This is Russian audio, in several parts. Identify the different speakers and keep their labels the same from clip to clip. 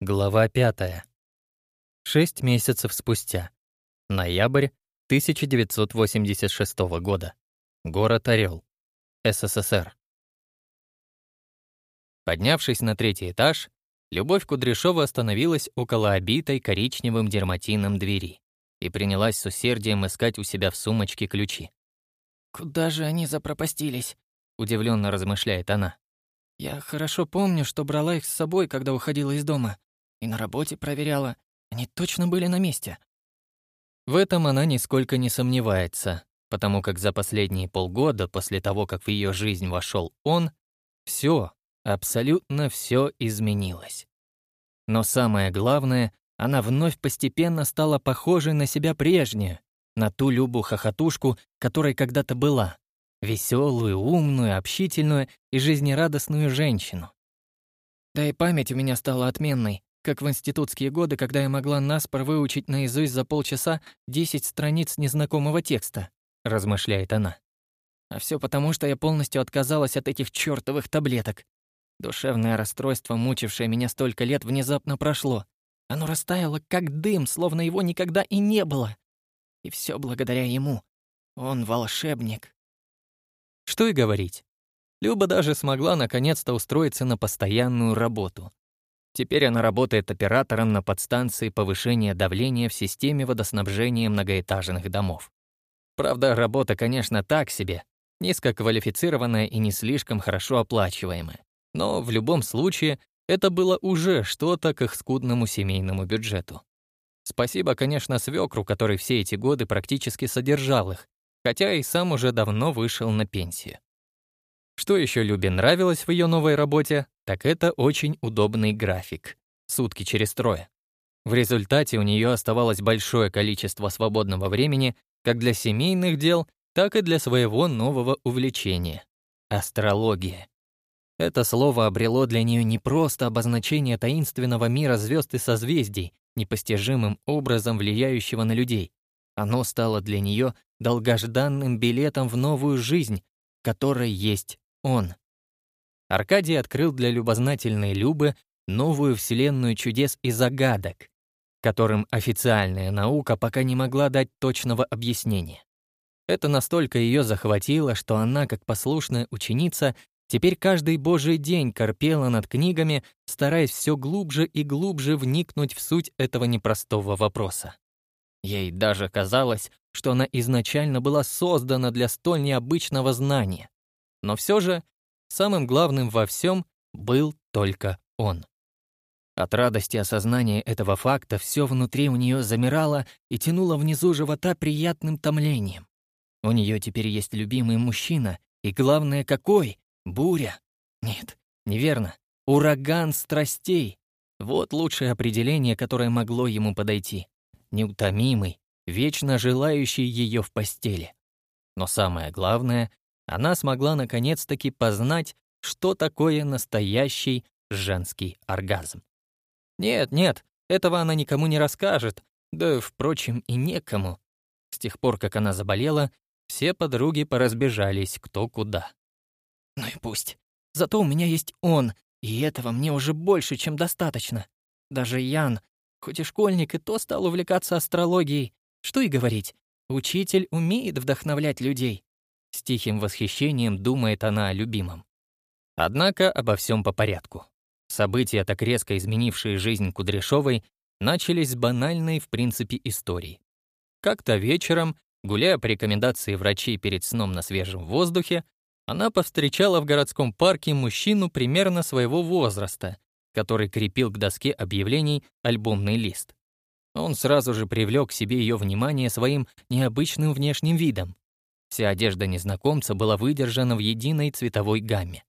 Speaker 1: Глава 5. Шесть месяцев спустя. Ноябрь 1986 года. Город Орёл. СССР. Поднявшись на третий этаж, Любовь Кудряшова остановилась около обитой коричневым дерматином двери и принялась с усердием искать у себя в сумочке ключи.
Speaker 2: «Куда же они запропастились?»
Speaker 1: — удивленно размышляет она.
Speaker 2: «Я хорошо помню, что брала их с собой, когда уходила из дома и на работе проверяла. Они точно были на месте.
Speaker 1: В этом она нисколько не сомневается, потому как за последние полгода после того, как в ее жизнь вошел он, все, абсолютно все изменилось. Но самое главное, она вновь постепенно стала похожей на себя прежнюю, на ту любую хохотушку, которой когда-то была, веселую, умную, общительную и жизнерадостную женщину.
Speaker 2: Да и память у меня стала отменной как в институтские годы, когда я могла наспор выучить наизусть за полчаса 10 страниц незнакомого текста», — размышляет она. «А все потому, что я полностью отказалась от этих чёртовых таблеток. Душевное расстройство, мучившее меня столько лет, внезапно прошло. Оно растаяло, как дым, словно его никогда и не было. И все благодаря ему. Он волшебник».
Speaker 1: Что и говорить. Люба даже смогла наконец-то устроиться на постоянную работу — Теперь она работает оператором на подстанции повышения давления в системе водоснабжения многоэтажных домов. Правда, работа, конечно, так себе, низкоквалифицированная и не слишком хорошо оплачиваемая. Но в любом случае, это было уже что-то к их скудному семейному бюджету. Спасибо, конечно, свекру, который все эти годы практически содержал их, хотя и сам уже давно вышел на пенсию. Что еще Любе нравилось в ее новой работе? так это очень удобный график. Сутки через трое. В результате у нее оставалось большое количество свободного времени как для семейных дел, так и для своего нового увлечения — астрология. Это слово обрело для нее не просто обозначение таинственного мира звезд и созвездий, непостижимым образом влияющего на людей. Оно стало для нее долгожданным билетом в новую жизнь, в которой есть он — Аркадий открыл для любознательной Любы новую вселенную чудес и загадок, которым официальная наука пока не могла дать точного объяснения. Это настолько ее захватило, что она, как послушная ученица, теперь каждый божий день корпела над книгами, стараясь все глубже и глубже вникнуть в суть этого непростого вопроса. Ей даже казалось, что она изначально была создана для столь необычного знания. Но все же Самым главным во всем был только он. От радости осознания этого факта все внутри у нее замирало и тянуло внизу живота приятным томлением. У нее теперь есть любимый мужчина, и главное какой? Буря. Нет, неверно. Ураган страстей. Вот лучшее определение, которое могло ему подойти. Неутомимый, вечно желающий ее в постели. Но самое главное, она смогла наконец-таки познать, что такое настоящий женский оргазм. Нет, нет, этого она никому не расскажет, да, впрочем, и некому. С тех пор, как она заболела, все подруги поразбежались кто куда. Ну и пусть. Зато у меня есть он, и этого мне уже больше, чем достаточно. Даже Ян, хоть и школьник, и то стал увлекаться астрологией. Что и говорить, учитель умеет вдохновлять людей. С тихим восхищением думает она о любимом. Однако обо всем по порядку. События, так резко изменившие жизнь Кудряшовой, начались с банальной, в принципе, истории. Как-то вечером, гуляя по рекомендации врачей перед сном на свежем воздухе, она повстречала в городском парке мужчину примерно своего возраста, который крепил к доске объявлений альбомный лист. Он сразу же привлек к себе ее внимание своим необычным внешним видом. Вся одежда незнакомца была выдержана в единой цветовой гамме.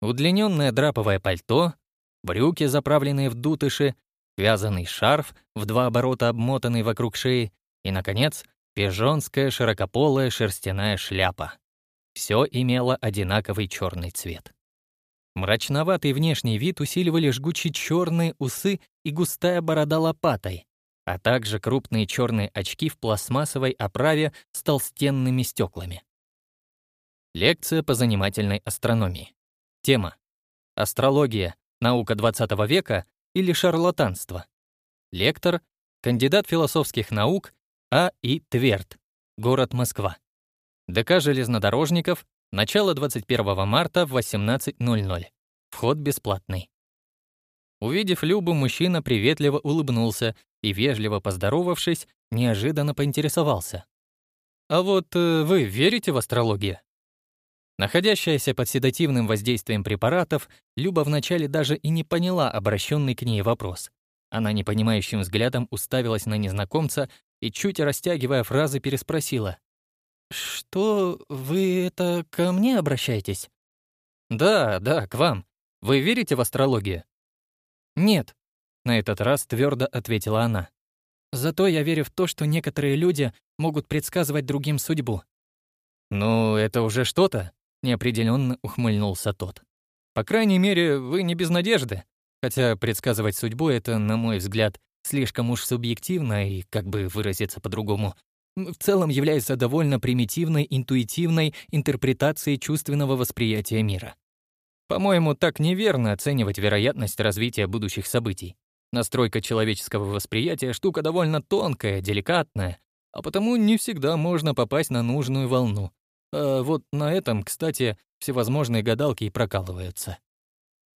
Speaker 1: Удлиненное драповое пальто, брюки, заправленные в дутыши, вязаный шарф, в два оборота обмотанный вокруг шеи, и, наконец, пижонская широкополая шерстяная шляпа. Все имело одинаковый черный цвет. Мрачноватый внешний вид усиливали жгучие черные усы и густая борода лопатой, а также крупные черные очки в пластмассовой оправе с толстенными стеклами. Лекция по занимательной астрономии. Тема. Астрология, наука XX века или шарлатанство. Лектор, кандидат философских наук А. И. Тверд, город Москва. ДК железнодорожников, начало 21 марта в 18.00. Вход бесплатный. Увидев Любу, мужчина приветливо улыбнулся и, вежливо поздоровавшись, неожиданно поинтересовался. «А вот э, вы верите в астрологию?» Находящаяся под седативным воздействием препаратов, Люба вначале даже и не поняла обращенный к ней вопрос. Она непонимающим взглядом уставилась на незнакомца и, чуть растягивая фразы, переспросила. «Что, вы это ко мне обращаетесь?» «Да, да, к вам. Вы верите в астрологию?» «Нет», на этот раз твердо ответила она. Зато я верю в то, что некоторые люди могут предсказывать другим судьбу. Ну, это уже что-то, неопределенно ухмыльнулся тот. По крайней мере, вы не без надежды. Хотя предсказывать судьбу это, на мой взгляд, слишком уж субъективно и, как бы выразиться по-другому, в целом является довольно примитивной, интуитивной интерпретацией чувственного восприятия мира. По-моему, так неверно оценивать вероятность развития будущих событий. Настройка человеческого восприятия — штука довольно тонкая, деликатная, а потому не всегда можно попасть на нужную волну. А вот на этом, кстати, всевозможные гадалки и прокалываются.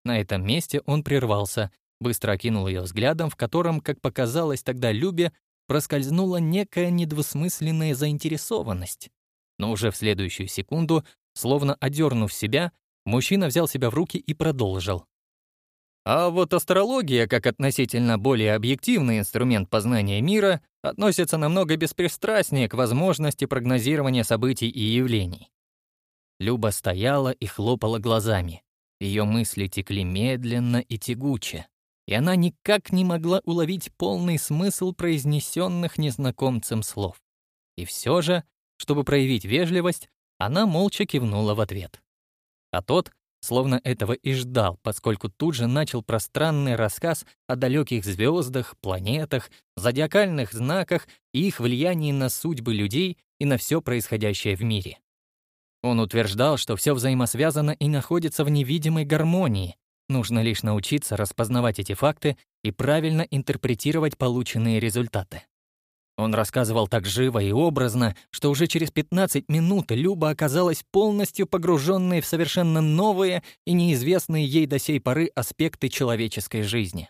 Speaker 1: На этом месте он прервался, быстро окинул ее взглядом, в котором, как показалось тогда Любе, проскользнула некая недвусмысленная заинтересованность. Но уже в следующую секунду, словно одернув себя, мужчина взял себя в руки и продолжил. А вот астрология, как относительно более объективный инструмент познания мира, относится намного беспристрастнее к возможности прогнозирования событий и явлений. Люба стояла и хлопала глазами. Ее мысли текли медленно и тягуче, и она никак не могла уловить полный смысл произнесенных незнакомцем слов. И все же, чтобы проявить вежливость, она молча кивнула в ответ. А тот, словно этого и ждал, поскольку тут же начал пространный рассказ о далеких звездах, планетах, зодиакальных знаках и их влиянии на судьбы людей и на все происходящее в мире. Он утверждал, что все взаимосвязано и находится в невидимой гармонии. Нужно лишь научиться распознавать эти факты и правильно интерпретировать полученные результаты. Он рассказывал так живо и образно, что уже через 15 минут Люба оказалась полностью погруженной в совершенно новые и неизвестные ей до сей поры аспекты человеческой жизни.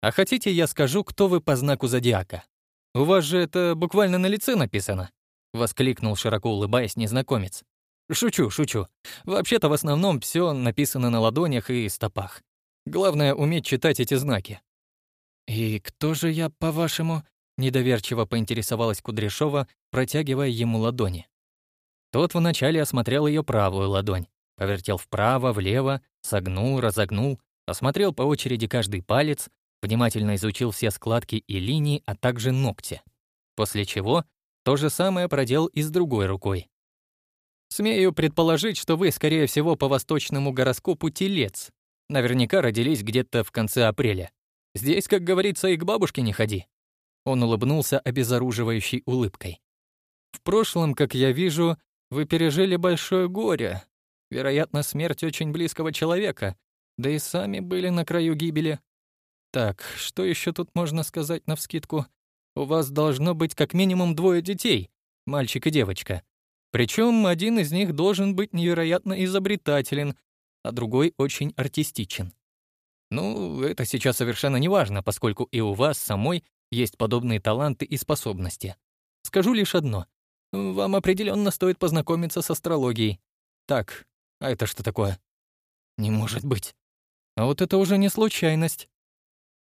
Speaker 1: «А хотите, я скажу, кто вы по знаку зодиака? У вас же это буквально на лице написано», — воскликнул, широко улыбаясь, незнакомец. «Шучу, шучу. Вообще-то в основном все написано на ладонях и стопах. Главное — уметь читать эти знаки». «И кто же я, по-вашему?» Недоверчиво поинтересовалась Кудряшова, протягивая ему ладони. Тот вначале осмотрел ее правую ладонь, повертел вправо, влево, согнул, разогнул, осмотрел по очереди каждый палец, внимательно изучил все складки и линии, а также ногти. После чего то же самое проделал и с другой рукой. «Смею предположить, что вы, скорее всего, по восточному гороскопу телец. Наверняка родились где-то в конце апреля. Здесь, как говорится, и к бабушке не ходи», он улыбнулся обезоруживающей улыбкой. «В прошлом, как я вижу, вы пережили большое горе. Вероятно, смерть очень близкого человека. Да и сами были на краю гибели. Так, что еще тут можно сказать навскидку? У вас должно быть как минимум двое детей, мальчик и девочка. Причем один из них должен быть невероятно изобретателен, а другой очень артистичен. Ну, это сейчас совершенно не важно, поскольку и у вас самой есть подобные таланты и способности. Скажу лишь одно. Вам определенно стоит познакомиться с астрологией. Так, а это что такое? Не может быть. А вот это уже не случайность.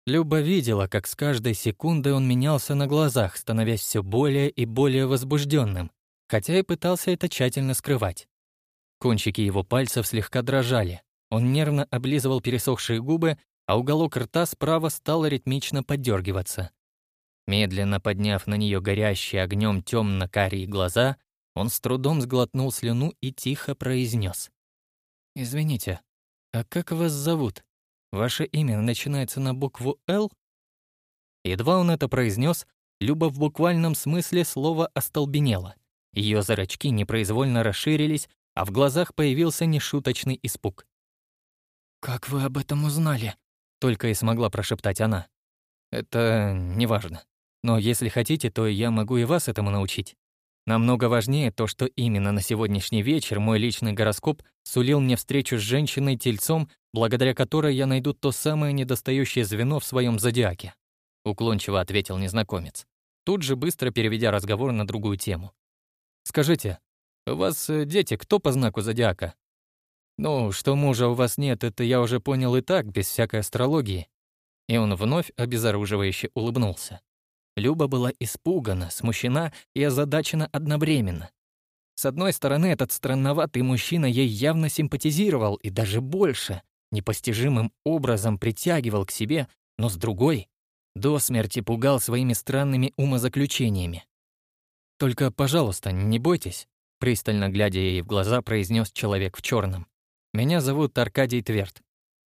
Speaker 1: Люба видела, как с каждой секундой он менялся на глазах, становясь все более и более возбужденным, хотя и пытался это тщательно скрывать. Кончики его пальцев слегка дрожали. Он нервно облизывал пересохшие губы а уголок рта справа стал ритмично подергиваться. Медленно подняв на нее горящие огнем темно-карие глаза, он с трудом сглотнул слюну и тихо произнес: «Извините, а как вас зовут? Ваше имя начинается на букву «Л»?» Едва он это произнес, Люба в буквальном смысле слова остолбенела. Ее зрачки непроизвольно расширились, а в глазах появился нешуточный испуг. «Как вы об этом узнали?» Только и смогла прошептать она. Это неважно. Но если хотите, то я могу и вас этому научить. Намного важнее то, что именно на сегодняшний вечер мой личный гороскоп сулил мне встречу с женщиной-тельцом, благодаря которой я найду то самое недостающее звено в своем зодиаке», — уклончиво ответил незнакомец, тут же быстро переведя разговор на другую тему. «Скажите, у вас э, дети кто по знаку зодиака?» «Ну, что мужа у вас нет, это я уже понял и так, без всякой астрологии». И он вновь обезоруживающе улыбнулся. Люба была испугана, смущена и озадачена одновременно. С одной стороны, этот странноватый мужчина ей явно симпатизировал и даже больше, непостижимым образом притягивал к себе, но с другой — до смерти пугал своими странными умозаключениями. «Только, пожалуйста, не бойтесь», — пристально глядя ей в глаза, произнес человек в черном. Меня зовут Аркадий Тверд.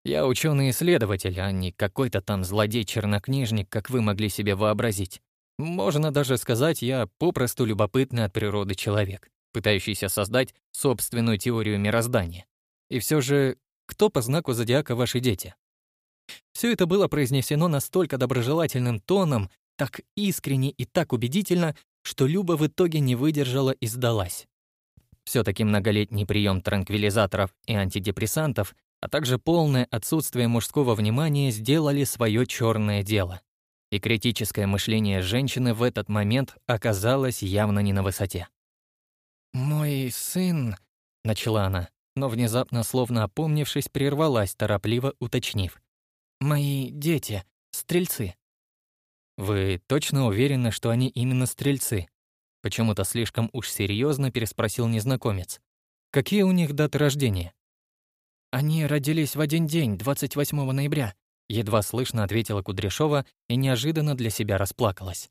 Speaker 1: Я ученый-исследователь, а не какой-то там злодей-чернокнижник, как вы могли себе вообразить. Можно даже сказать, я попросту любопытный от природы человек, пытающийся создать собственную теорию мироздания. И все же, кто по знаку зодиака ваши дети? Все это было произнесено настолько доброжелательным тоном, так искренне и так убедительно, что Люба в итоге не выдержала и сдалась. Все-таки многолетний прием транквилизаторов и антидепрессантов, а также полное отсутствие мужского внимания сделали свое черное дело. И критическое мышление женщины в этот момент оказалось явно не на высоте. «Мой сын...» — начала она, но внезапно, словно опомнившись, прервалась, торопливо уточнив. «Мои дети, стрельцы». «Вы точно уверены, что они именно стрельцы?» Почему-то слишком уж серьезно переспросил незнакомец. «Какие у них даты рождения?» «Они родились в один день, 28 ноября», едва слышно ответила Кудряшова и неожиданно для себя расплакалась.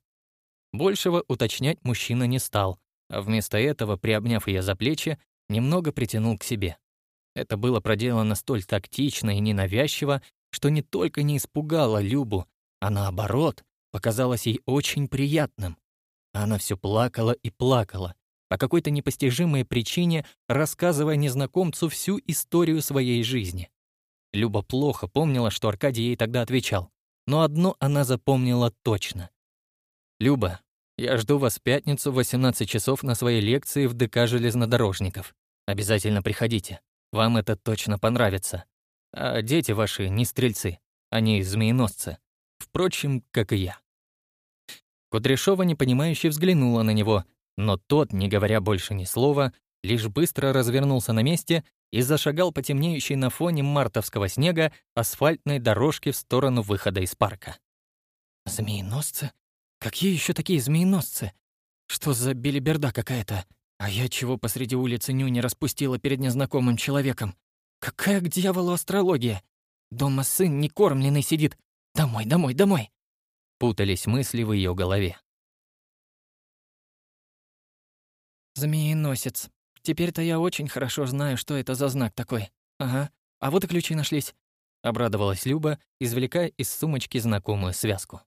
Speaker 1: Большего уточнять мужчина не стал, а вместо этого, приобняв ее за плечи, немного притянул к себе. Это было проделано столь тактично и ненавязчиво, что не только не испугало Любу, а наоборот, показалось ей очень приятным. А она все плакала и плакала, по какой-то непостижимой причине рассказывая незнакомцу всю историю своей жизни. Люба плохо помнила, что Аркадий ей тогда отвечал, но одно она запомнила точно. «Люба, я жду вас в пятницу в 18 часов на своей лекции в ДК железнодорожников. Обязательно приходите. Вам это точно понравится. А дети ваши не стрельцы, они змееносцы. Впрочем, как и я». Кудряшова непонимающе взглянула на него, но тот, не говоря больше ни слова, лишь быстро развернулся на месте и зашагал по темнеющей на фоне мартовского снега асфальтной дорожке в сторону выхода из парка. «Змееносцы? Какие еще такие змееносцы? Что за белиберда какая-то? А я чего посреди улицы нюни распустила перед незнакомым человеком? Какая к дьяволу астрология? Дома сын некормленный сидит. Домой, домой, домой!» Путались мысли в ее голове. «Змееносец. Теперь-то я очень хорошо знаю, что это за знак такой. Ага, а вот и ключи нашлись», — обрадовалась Люба, извлекая из сумочки знакомую связку.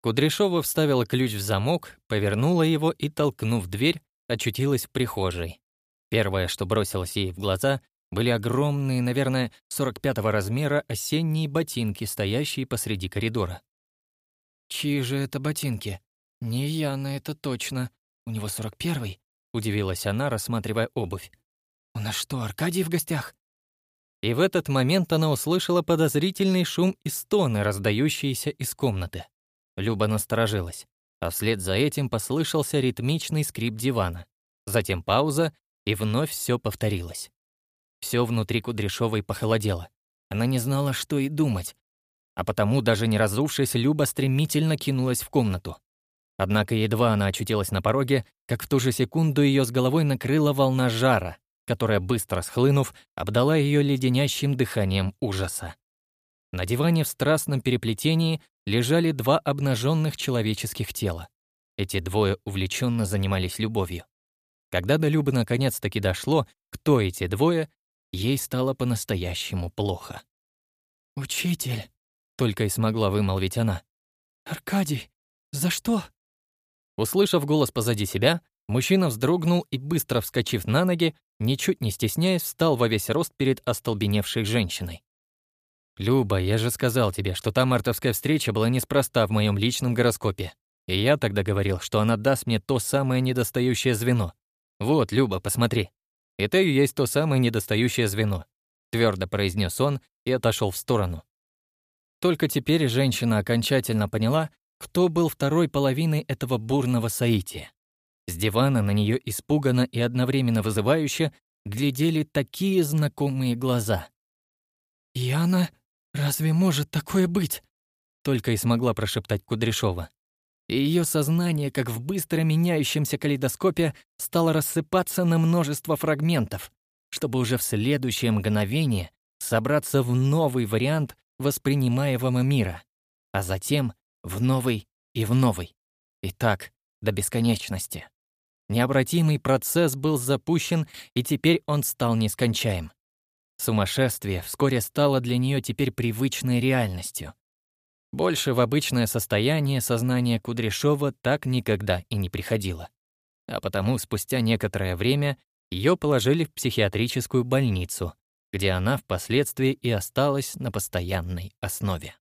Speaker 1: Кудряшова вставила ключ в замок, повернула его и, толкнув дверь, очутилась в прихожей. Первое, что бросилось ей в глаза, были огромные, наверное, 45-го размера осенние ботинки, стоящие посреди коридора. «Чьи же это ботинки?» «Не я на это точно. У него сорок первый», — удивилась она, рассматривая обувь. «У нас что, Аркадий в гостях?» И в этот момент она услышала подозрительный шум и стоны, раздающиеся из комнаты. Люба насторожилась, а вслед за этим послышался ритмичный скрип дивана. Затем пауза, и вновь все повторилось. Все внутри Кудряшовой похолодело. Она не знала, что и думать, а потому даже не разувшись, Люба стремительно кинулась в комнату. Однако едва она очутилась на пороге, как в ту же секунду ее с головой накрыла волна жара, которая, быстро схлынув, обдала ее леденящим дыханием ужаса. На диване в страстном переплетении лежали два обнаженных человеческих тела. Эти двое увлеченно занимались любовью. Когда до Любы наконец-таки дошло, кто эти двое, ей стало по-настоящему плохо. «Учитель», только и смогла вымолвить она. «Аркадий, за что?» Услышав голос позади себя, мужчина вздрогнул и, быстро вскочив на ноги, ничуть не стесняясь, встал во весь рост перед остолбеневшей женщиной. «Люба, я же сказал тебе, что та мартовская встреча была неспроста в моем личном гороскопе. И я тогда говорил, что она даст мне то самое недостающее звено. Вот, Люба, посмотри. это И есть то самое недостающее звено», — твердо произнес он и отошел в сторону. Только теперь женщина окончательно поняла, кто был второй половиной этого бурного соития. С дивана на нее испуганно и одновременно вызывающе глядели такие знакомые глаза.
Speaker 2: «Яна, разве может такое быть?»
Speaker 1: только и смогла прошептать Кудряшова. И её сознание, как в быстро меняющемся калейдоскопе, стало рассыпаться на множество фрагментов, чтобы уже в следующее мгновение собраться в новый вариант воспринимаемого мира, а затем в новый и в новый. И так до бесконечности. Необратимый процесс был запущен, и теперь он стал нескончаем. Сумасшествие вскоре стало для нее теперь привычной реальностью. Больше в обычное состояние сознание Кудряшова так никогда и не приходило. А потому спустя некоторое время ее положили в психиатрическую больницу, где она впоследствии и осталась на постоянной основе.